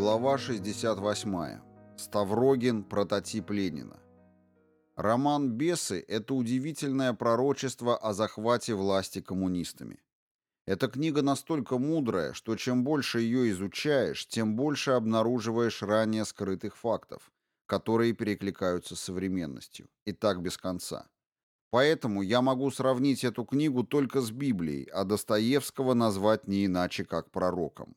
Глава 68. Ставрогин. Прототип Ленина. Роман «Бесы» — это удивительное пророчество о захвате власти коммунистами. Эта книга настолько мудрая, что чем больше ее изучаешь, тем больше обнаруживаешь ранее скрытых фактов, которые перекликаются с современностью. И так без конца. Поэтому я могу сравнить эту книгу только с Библией, а Достоевского назвать не иначе, как пророком.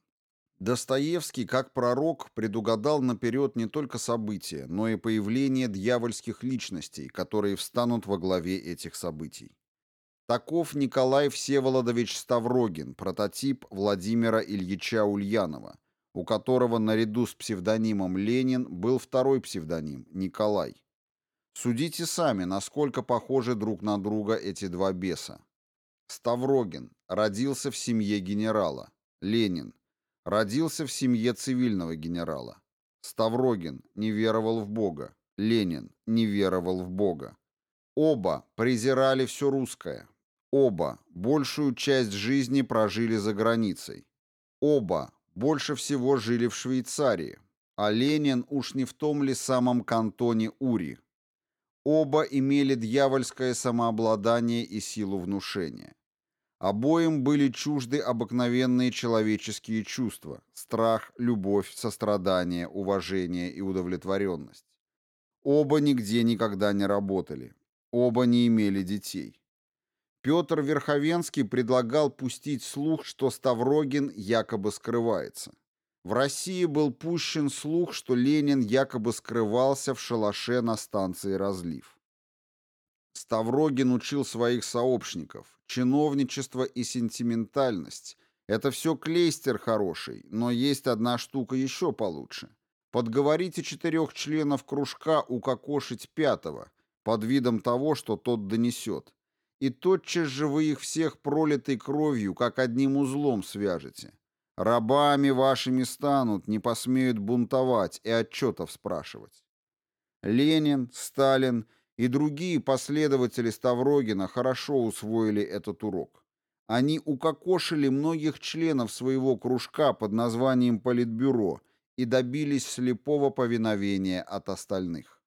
Достоевский, как пророк, предугадал наперед не только события, но и появление дьявольских личностей, которые встанут во главе этих событий. Таков Николай Всеволодович Ставрогин, прототип Владимира Ильича Ульянова, у которого наряду с псевдонимом Ленин был второй псевдоним – Николай. Судите сами, насколько похожи друг на друга эти два беса. Ставрогин родился в семье генерала. Ленин Родился в семье цивильного генерала. Ставрогин не веровал в Бога. Ленин не веровал в Бога. Оба презирали все русское. Оба большую часть жизни прожили за границей. Оба больше всего жили в Швейцарии. А Ленин уж не в том ли самом кантоне Ури. Оба имели дьявольское самообладание и силу внушения. Обоим были чужды обыкновенные человеческие чувства – страх, любовь, сострадание, уважение и удовлетворенность. Оба нигде никогда не работали. Оба не имели детей. Петр Верховенский предлагал пустить слух, что Ставрогин якобы скрывается. В России был пущен слух, что Ленин якобы скрывался в шалаше на станции «Разлив». Ставрогин учил своих сообщников. Чиновничество и сентиментальность – это все клейстер хороший, но есть одна штука еще получше. Подговорите четырех членов кружка укокошить пятого, под видом того, что тот донесет. И тотчас же вы их всех пролитой кровью, как одним узлом свяжете. Рабами вашими станут, не посмеют бунтовать и отчетов спрашивать. Ленин, Сталин – и другие последователи Ставрогина хорошо усвоили этот урок. Они укокошили многих членов своего кружка под названием Политбюро и добились слепого повиновения от остальных.